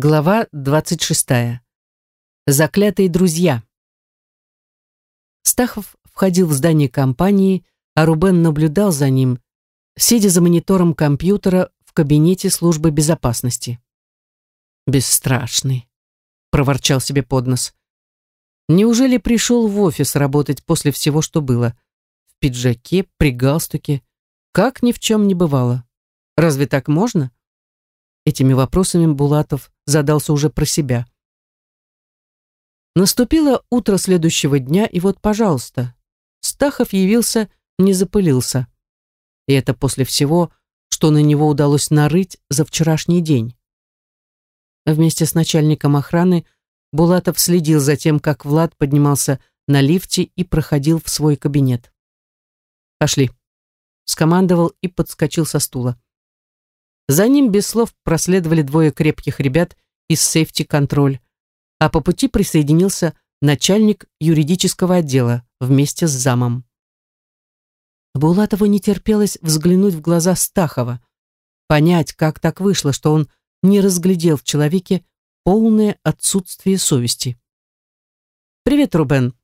Глава 26. Заклятые друзья. Стахов входил в здание компании, а Рубен наблюдал за ним, сидя за монитором компьютера в кабинете службы безопасности. «Бесстрашный», — проворчал себе под нос. «Неужели пришел в офис работать после всего, что было? В пиджаке, при галстуке? Как ни в чем не бывало. Разве так можно?» Этими вопросами Булатов задался уже про себя. Наступило утро следующего дня, и вот, пожалуйста, Стахов явился, не запылился. И это после всего, что на него удалось нарыть за вчерашний день. Вместе с начальником охраны Булатов следил за тем, как Влад поднимался на лифте и проходил в свой кабинет. «Пошли», — скомандовал и подскочил со стула. За ним без слов проследовали двое крепких ребят из сейфти-контроль, а по пути присоединился начальник юридического отдела вместе с замом. Булатову не терпелось взглянуть в глаза Стахова, понять, как так вышло, что он не разглядел в человеке полное отсутствие совести. «Привет, Рубен!»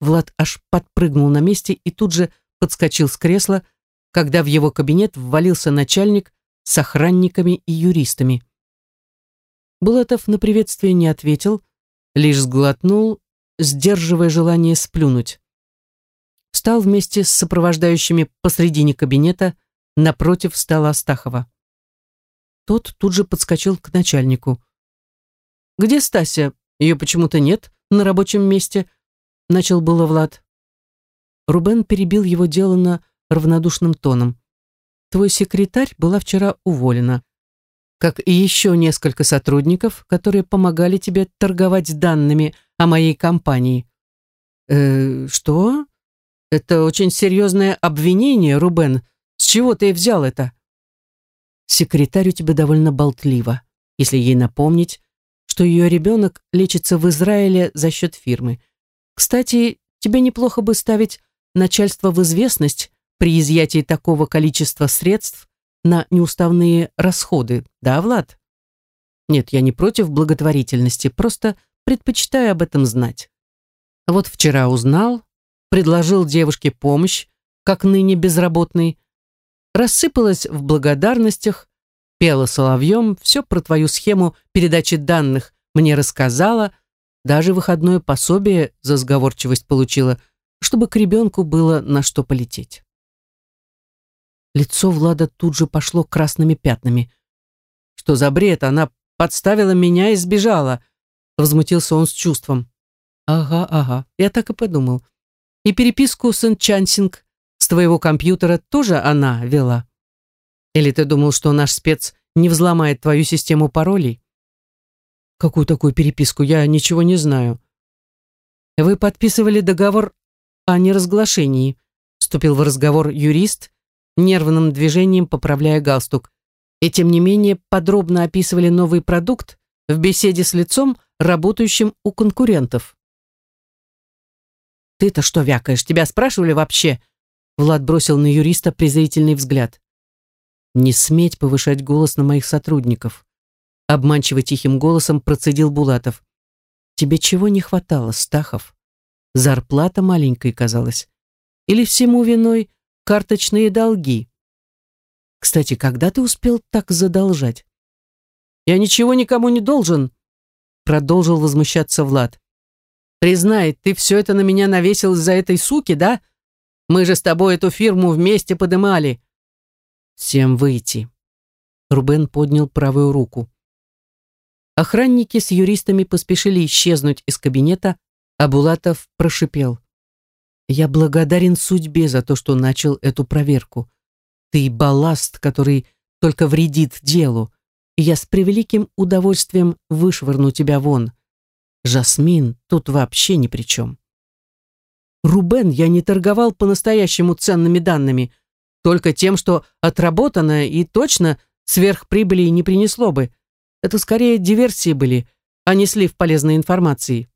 Влад аж подпрыгнул на месте и тут же подскочил с кресла, когда в его кабинет ввалился начальник с охранниками и юристами. Булатов на приветствие не ответил, лишь сглотнул, сдерживая желание сплюнуть. Встал вместе с сопровождающими посредине кабинета, напротив стола Астахова. Тот тут же подскочил к начальнику. «Где Стася? Ее почему-то нет на рабочем месте», — начал было Влад. Рубен перебил его делано равнодушным тоном. Твой секретарь была вчера уволена, как и еще несколько сотрудников, которые помогали тебе торговать данными о моей компании. Э, что? Это очень серьезное обвинение, Рубен. С чего ты взял это? Секретарь у тебя довольно болтлива, если ей напомнить, что ее ребенок лечится в Израиле за счет фирмы. Кстати, тебе неплохо бы ставить начальство в известность при изъятии такого количества средств на неуставные расходы, да, Влад? Нет, я не против благотворительности, просто предпочитаю об этом знать. Вот вчера узнал, предложил девушке помощь, как ныне безработный, рассыпалась в благодарностях, пела соловьем, все про твою схему передачи данных мне рассказала, даже выходное пособие за сговорчивость получила, чтобы к ребенку было на что полететь. Лицо Влада тут же пошло красными пятнами. «Что за бред? Она подставила меня и сбежала!» Возмутился он с чувством. «Ага, ага, я так и подумал. И переписку с Энчансинг с твоего компьютера тоже она вела? Или ты думал, что наш спец не взломает твою систему паролей?» «Какую такую переписку? Я ничего не знаю». «Вы подписывали договор о неразглашении», вступил в разговор юрист, нервным движением поправляя галстук. И тем не менее подробно описывали новый продукт в беседе с лицом, работающим у конкурентов. «Ты-то что вякаешь? Тебя спрашивали вообще?» Влад бросил на юриста презрительный взгляд. «Не сметь повышать голос на моих сотрудников», обманчиво тихим голосом процедил Булатов. «Тебе чего не хватало, Стахов? Зарплата маленькой казалась. Или всему виной карточные долги. Кстати, когда ты успел так задолжать? Я ничего никому не должен, продолжил возмущаться Влад. Признай, ты все это на меня навесил из-за этой суки, да? Мы же с тобой эту фирму вместе подымали. Всем выйти. Рубен поднял правую руку. Охранники с юристами поспешили исчезнуть из кабинета, а Булатов прошипел. Я благодарен судьбе за то, что начал эту проверку. Ты балласт, который только вредит делу, и я с превеликим удовольствием вышвырну тебя вон. Жасмин тут вообще ни при чем. Рубен, я не торговал по-настоящему ценными данными, только тем, что отработано и точно сверхприбыли не принесло бы. Это скорее диверсии были, а не слив полезной информации.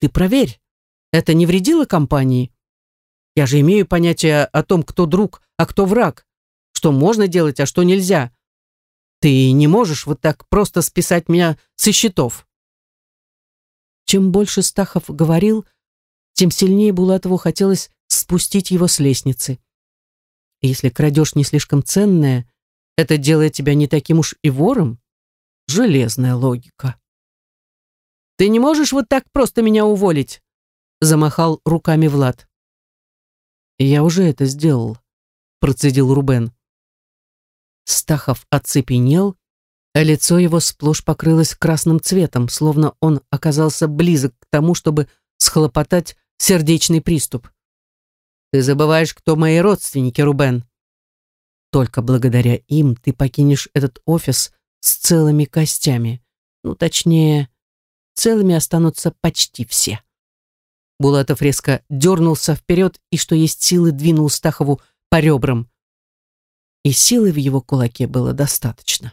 Ты проверь, это не вредило компании? Я же имею понятие о том, кто друг, а кто враг, что можно делать, а что нельзя. Ты не можешь вот так просто списать меня со счетов. Чем больше Стахов говорил, тем сильнее Булатову хотелось спустить его с лестницы. Если крадешь не слишком ценное, это делает тебя не таким уж и вором. Железная логика. «Ты не можешь вот так просто меня уволить?» Замахал руками Влад. «Я уже это сделал», процедил Рубен. Стахов оцепенел, а лицо его сплошь покрылось красным цветом, словно он оказался близок к тому, чтобы схлопотать сердечный приступ. «Ты забываешь, кто мои родственники, Рубен. Только благодаря им ты покинешь этот офис с целыми костями. Ну, точнее, целыми останутся почти все». Булатов резко дернулся вперед и, что есть силы, двинул Стахову по ребрам. И силы в его кулаке было достаточно.